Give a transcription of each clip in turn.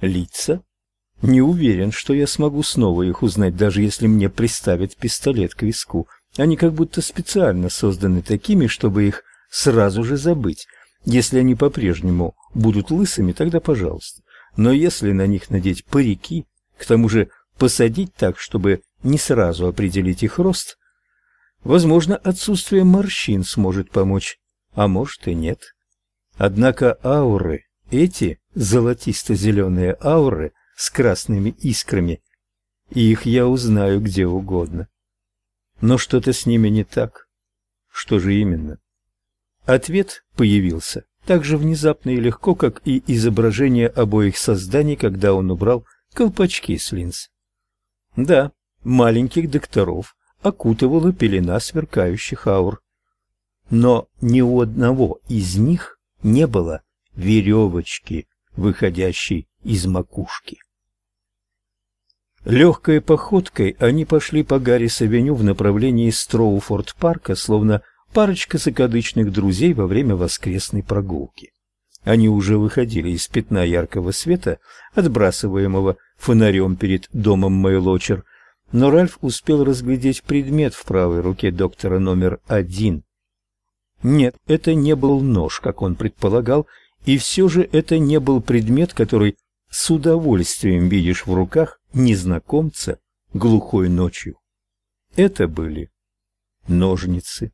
Лица? Не уверен, что я смогу снова их узнать, даже если мне приставят пистолет к виску. Они как будто специально созданы такими, чтобы их сразу же забыть. Если они по-прежнему будут лысыми, тогда пожалуйста. Но если на них надеть парики, к тому же посадить так, чтобы не сразу определить их рост, возможно, отсутствие морщин сможет помочь, а может и нет. Однако ауры, эти золотисто-зеленые ауры с красными искрами, их я узнаю где угодно. Но что-то с ними не так. Что же именно? Ответ появился так же внезапно и легко, как и изображение обоих созданий, когда он убрал колпачки с линз. Да, маленьких докторов окутывала пелена сверкающих аур. Но ни у одного из них не было веревочки, выходящей из макушки. Легкой походкой они пошли по Гаррис-авеню в направлении Строуфорд-парка, словно парочка закадычных друзей во время воскресной прогулки. Они уже выходили из пятна яркого света, отбрасываемого фонарем перед домом Мэйлочер, но Ральф успел разглядеть предмет в правой руке доктора номер один. Нет, это не был нож, как он предполагал, и все же это не был предмет, который с удовольствием видишь в руках незнакомца глухой ночью. Это были ножницы.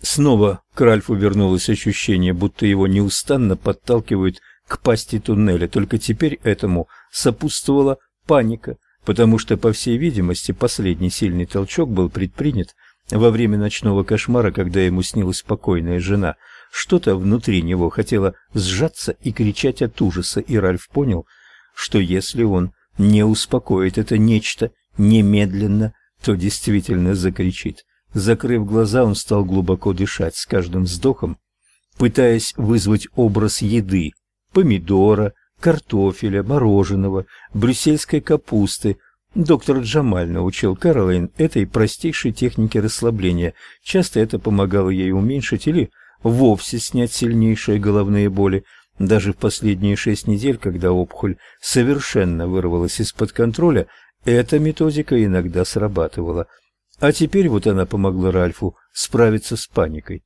Снова к Ральфу вернулось ощущение, будто его неустанно подталкивают к пасти туннеля, только теперь этому сопутствовала паника, потому что, по всей видимости, последний сильный толчок был предпринят во время ночного кошмара, когда ему снилась покойная жена – что-то внутри него хотело сжаться и кричать от ужаса, и Ральф понял, что если он не успокоит это нечто немедленно, то действительно закричит. Закрыв глаза, он стал глубоко дышать с каждым вздохом, пытаясь вызвать образ еды: помидора, картофеля, мороженого, брюссельской капусты. Доктор Джамаль научил Каролайн этой простейшей технике расслабления. Часто это помогало ей уменьшить или вовсе снять сильнейшие головные боли. Даже в последние шесть недель, когда опухоль совершенно вырвалась из-под контроля, эта методика иногда срабатывала. А теперь вот она помогла Ральфу справиться с паникой.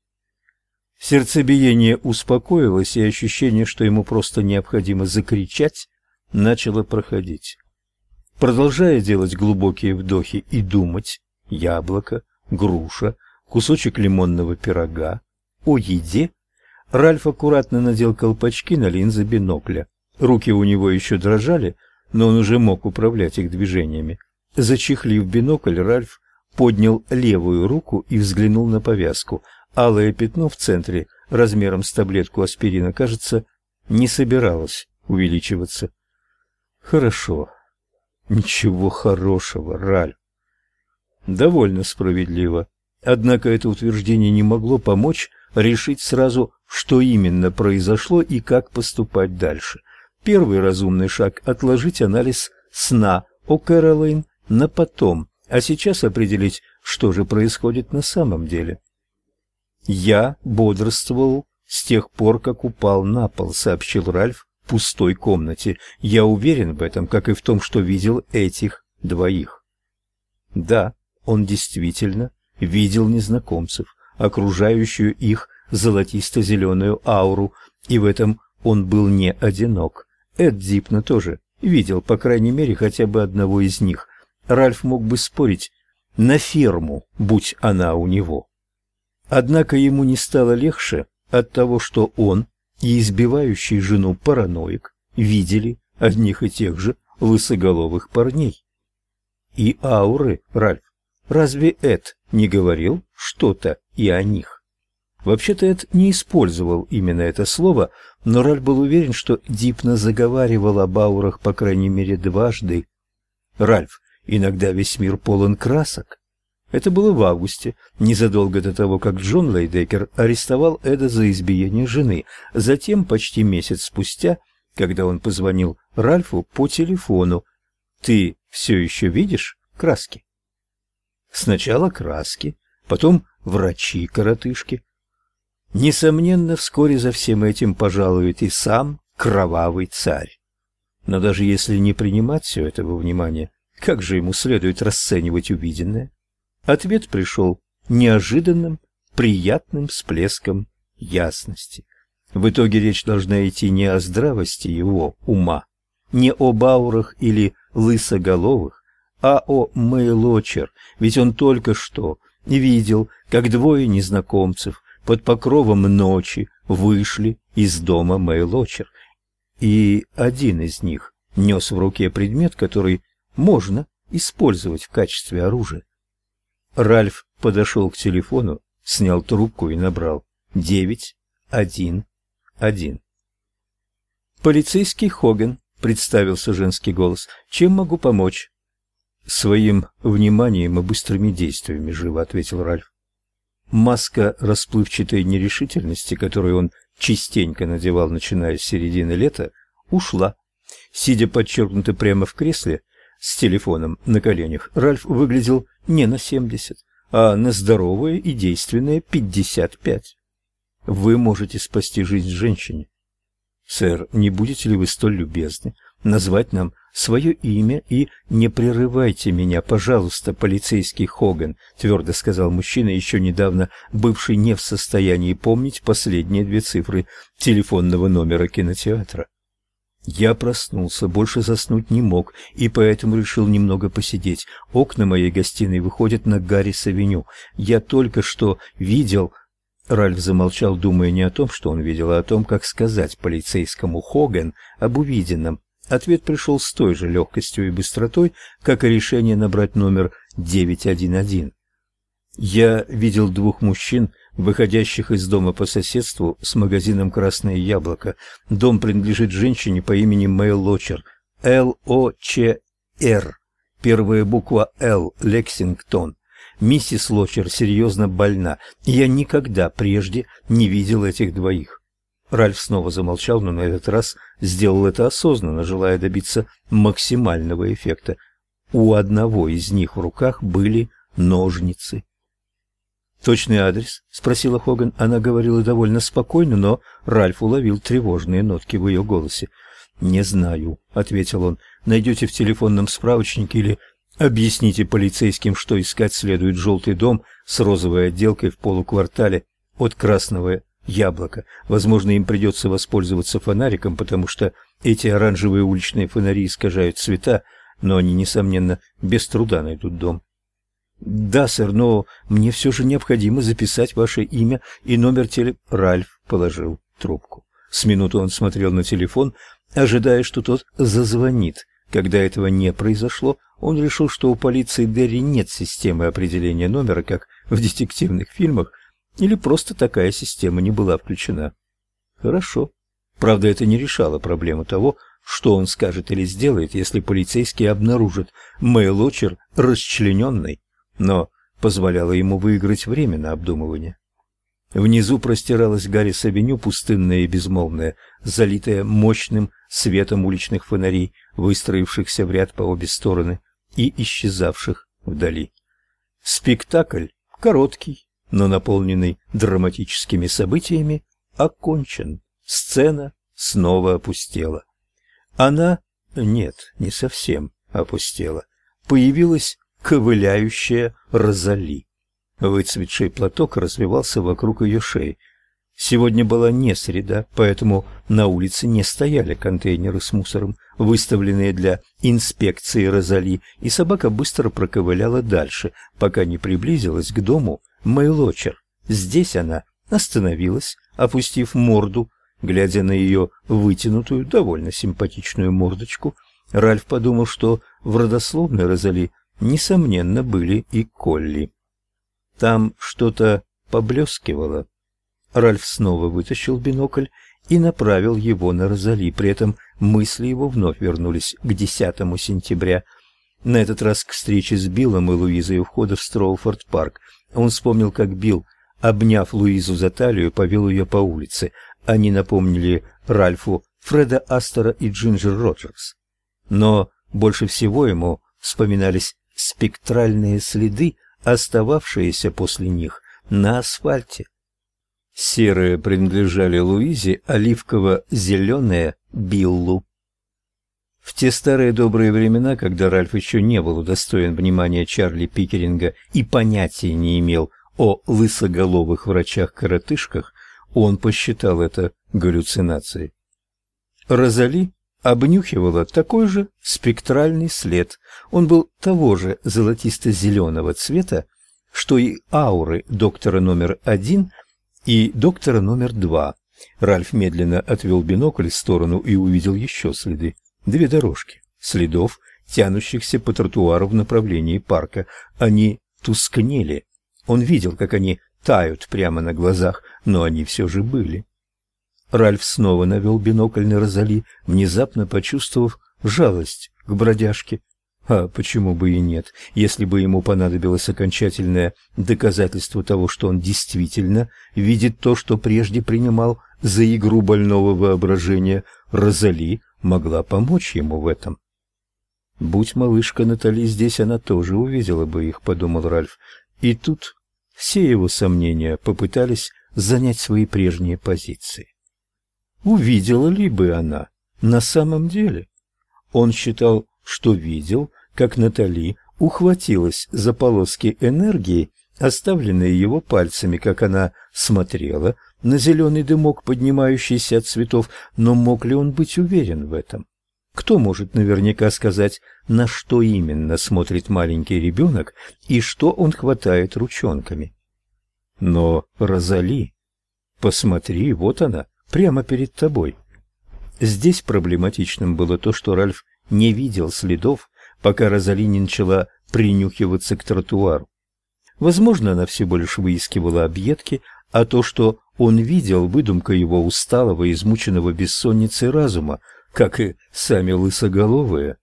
Сердцебиение успокоилось, и ощущение, что ему просто необходимо закричать, начало проходить. Продолжая делать глубокие вдохи и думать, яблоко, груша, кусочек лимонного пирога, о еде, Ральф аккуратно надел колпачки на линзы бинокля. Руки у него еще дрожали, но он уже мог управлять их движениями. Зачехлив бинокль, Ральф поднял левую руку и взглянул на повязку. Алое пятно в центре, размером с таблетку аспирина, кажется, не собиралось увеличиваться. Хорошо. Ничего хорошего, Ральф. Довольно справедливо. Однако это утверждение не могло помочь решить сразу, что именно произошло и как поступать дальше. Первый разумный шаг – отложить анализ сна о Кэролайн на потом, а сейчас определить, что же происходит на самом деле. «Я бодрствовал с тех пор, как упал на пол», — сообщил Ральф в пустой комнате. «Я уверен в этом, как и в том, что видел этих двоих». Да, он действительно видел незнакомцев окружающую их золотисто-зеленую ауру, и в этом он был не одинок. Эд Дипна тоже видел, по крайней мере, хотя бы одного из них. Ральф мог бы спорить на ферму, будь она у него. Однако ему не стало легче от того, что он и избивающий жену параноик видели одних и тех же лысоголовых парней. И ауры, Ральф, разве Эд не говорил что-то и о них. Вообще-то Эд не использовал именно это слово, но Раль был уверен, что Дипна заговаривал о Баурах по крайней мере дважды. Ральф, иногда весь мир полон красок. Это было в августе, незадолго до того, как Джон Лейдекер арестовал Эда за избиение жены. Затем, почти месяц спустя, когда он позвонил Ральфу по телефону, «Ты все еще видишь краски?» Сначала краски, потом врачи-коротышки. Несомненно, вскоре за всем этим пожалует и сам кровавый царь. Но даже если не принимать все это во внимание, как же ему следует расценивать увиденное? Ответ пришел неожиданным, приятным всплеском ясности. В итоге речь должна идти не о здравости его ума, не о Баурах или Лысоголовых, а о Мэйлочер, ведь он только что видел, как двое незнакомцев под покровом ночи вышли из дома Мэйлочер, и один из них нес в руке предмет, который можно использовать в качестве оружия. Ральф подошел к телефону, снял трубку и набрал девять один один. Полицейский Хоген, представился женский голос. Чем могу помочь? Своим вниманием и быстрыми действиями, живо ответил Ральф. Маска расплывчатой нерешительности, которую он частенько надевал, начиная с середины лета, ушла. Сидя подчеркнуто прямо в кресле с телефоном на коленях, Ральф выглядел не на семьдесят, а на здоровые и действенные пятьдесят пять. Вы можете спасти жизнь женщине. Сэр, не будете ли вы столь любезны назвать нам свое имя и не прерывайте меня, пожалуйста, полицейский Хоган, твердо сказал мужчина, еще недавно бывший не в состоянии помнить последние две цифры телефонного номера кинотеатра. Я проснулся, больше заснуть не мог, и поэтому решил немного посидеть. Окна моей гостиной выходят на Гаррис-авеню. Я только что видел Ральф замолчал, думая не о том, что он видел, а о том, как сказать полицейскому Хоган об увиденном. Ответ пришел с той же легкостью и быстротой, как и решение набрать номер 911. Я видел двух мужчин, выходящих из дома по соседству с магазином Красное яблоко. Дом принадлежит женщине по имени Мэйл Лочер. Л О Ч Р. Первая буква Л Лексингтон. Миссис Лочер серьезно больна, я никогда прежде не видел этих двоих. Ральф снова замолчал, но на этот раз сделал это осознанно, желая добиться максимального эффекта. У одного из них в руках были ножницы. «Точный адрес?» — спросила Хоган. Она говорила довольно спокойно, но Ральф уловил тревожные нотки в ее голосе. «Не знаю», — ответил он. «Найдете в телефонном справочнике или Объясните полицейским, что искать следует желтый дом с розовой отделкой в полуквартале от Красного Яблока. Возможно, им придется воспользоваться фонариком, потому что эти оранжевые уличные фонари искажают цвета, но они, несомненно, без труда найдут дом. Да, сэр, но мне все же необходимо записать ваше имя и номер теле... Ральф положил трубку. С минуту он смотрел на телефон, ожидая, что тот зазвонит. Когда этого не произошло, он решил, что у полиции Дерри нет системы определения номера, как в детективных фильмах, или просто такая система не была включена. Хорошо. Правда, это не решало проблему того, что он скажет или сделает, если полицейские обнаружат Мэйлочер расчлененной, но позволяло ему выиграть время на обдумывание. Внизу простиралась Гаррис-авеню, пустынная и безмолвная, залитая мощным светом уличных фонарей, выстроившихся в ряд по обе стороны и исчезавших вдали. Спектакль короткий, но наполненный драматическими событиями, окончен. Сцена снова опустела. Она, нет, не совсем опустела. Появилась ковыляющая Розали. Выцветший платок развивался вокруг ее шеи. Сегодня была не среда, поэтому на улице не стояли контейнеры с мусором, выставленные для инспекции Розали, и собака быстро проковыляла дальше, пока не приблизилась к дому Мэйлочер. Здесь она остановилась, опустив морду, глядя на ее вытянутую, довольно симпатичную мордочку. Ральф подумал, что в родословной Розали несомненно были и Колли. Там что-то поблескивало. Ральф снова вытащил бинокль и направил его на Розали. При этом мысли его вновь вернулись к 10 сентября. На этот раз к встрече с Биллом и Луизой у входа в Строуфорд-парк. Он вспомнил, как Билл, обняв Луизу за талию, повел ее по улице. Они напомнили Ральфу Фреда Астера и Джинджер Роджерс. Но больше всего ему вспоминались спектральные следы, остававшиеся после них на асфальте. Серые принадлежали Луизе, оливково-зеленые – Биллу. В те старые добрые времена, когда Ральф еще не был удостоен внимания Чарли Пикеринга и понятия не имел о лысоголовых врачах-коротышках, он посчитал это галлюцинацией. Розали обнюхивала такой же спектральный след. Он был того же золотисто-зеленого цвета, что и ауры доктора номер один и доктора номер два. Ральф медленно отвел бинокль в сторону и увидел еще следы. Две дорожки, следов, тянущихся по тротуару в направлении парка. Они тускнели. Он видел, как они тают прямо на глазах, но они все же были. Ральф снова навел бинокль на Розали, внезапно почувствовав жалость к бродяжке. А почему бы и нет, если бы ему понадобилось окончательное доказательство того, что он действительно видит то, что прежде принимал за игру больного воображения, Розали могла помочь ему в этом. Будь малышка Натали здесь, она тоже увидела бы их, подумал Ральф. И тут все его сомнения попытались занять свои прежние позиции. Увидела ли бы она на самом деле? Он считал, что видел, как Натали ухватилась за полоски энергии, оставленные его пальцами, как она смотрела на зеленый дымок, поднимающийся от цветов, но мог ли он быть уверен в этом? Кто может наверняка сказать, на что именно смотрит маленький ребенок и что он хватает ручонками? Но Розали, посмотри, вот она, прямо перед тобой. Здесь проблематичным было то, что Ральф не видел следов, пока Розали не начала принюхиваться к тротуару. Возможно, она всего лишь выискивала объедки, а то, что он видел, выдумка его усталого, измученного бессонницей разума, как и сами лысоголовые.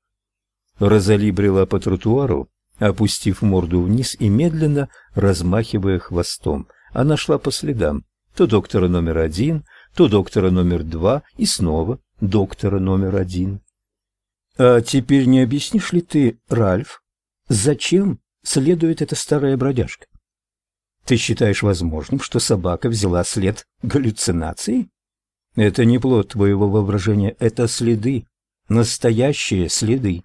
Розали брела по тротуару, опустив морду вниз и медленно размахивая хвостом. Она шла по следам, то доктора номер один, то доктора номер два и снова доктора номер один. А теперь не объяснишь ли ты, Ральф, зачем следует эта старая бродяжка? Ты считаешь возможным, что собака взяла след галлюцинации? Это не плод твоего воображения, это следы, настоящие следы.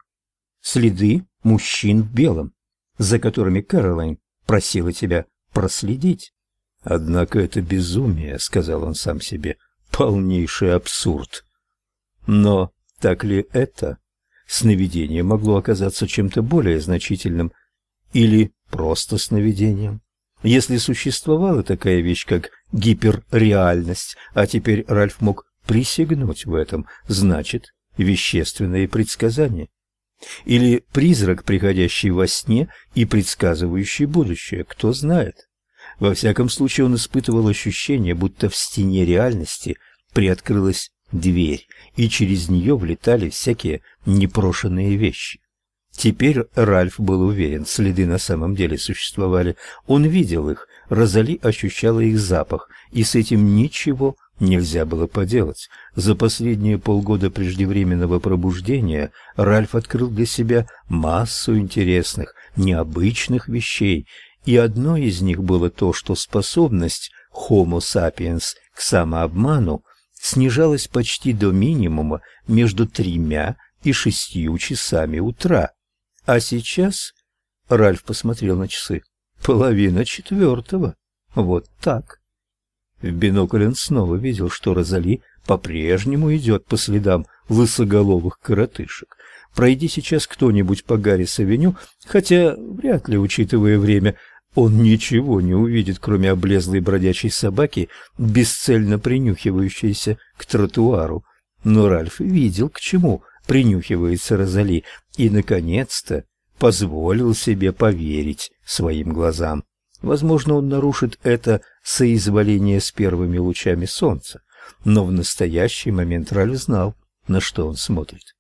Следы мужчин в белом, за которыми Кэролайн просила тебя проследить. Однако это безумие, сказал он сам себе, полнейший абсурд. Но так ли это? Сновидение могло оказаться чем-то более значительным или просто сновидением. Если существовала такая вещь, как гиперреальность, а теперь Ральф мог присягнуть в этом, значит, вещественные предсказания. Или призрак, приходящий во сне и предсказывающий будущее, кто знает. Во всяком случае, он испытывал ощущение, будто в стене реальности приоткрылась дверь, и через нее влетали всякие непрошенные вещи. Теперь Ральф был уверен, следы на самом деле существовали. Он видел их, Розали ощущала их запах, и с этим ничего нельзя было поделать. За последние полгода преждевременного пробуждения Ральф открыл для себя массу интересных, необычных вещей, и одно из них было то, что способность Homo sapiens к самообману снижалась почти до минимума между тремя и шестью часами утра. А сейчас Ральф посмотрел на часы. Половина четвертого. Вот так. В бинокль он снова видел, что Розали по-прежнему идет по следам лысоголовых коротышек. Пройди сейчас кто-нибудь по Гаррис-авеню, хотя вряд ли, учитывая время, он ничего не увидит, кроме облезлой бродячей собаки, бесцельно принюхивающейся к тротуару. Но Ральф видел, к чему принюхивается Розали, и, наконец-то, позволил себе поверить своим глазам. Возможно, он нарушит это соизволение с первыми лучами солнца, но в настоящий момент Ральф знал, на что он смотрит.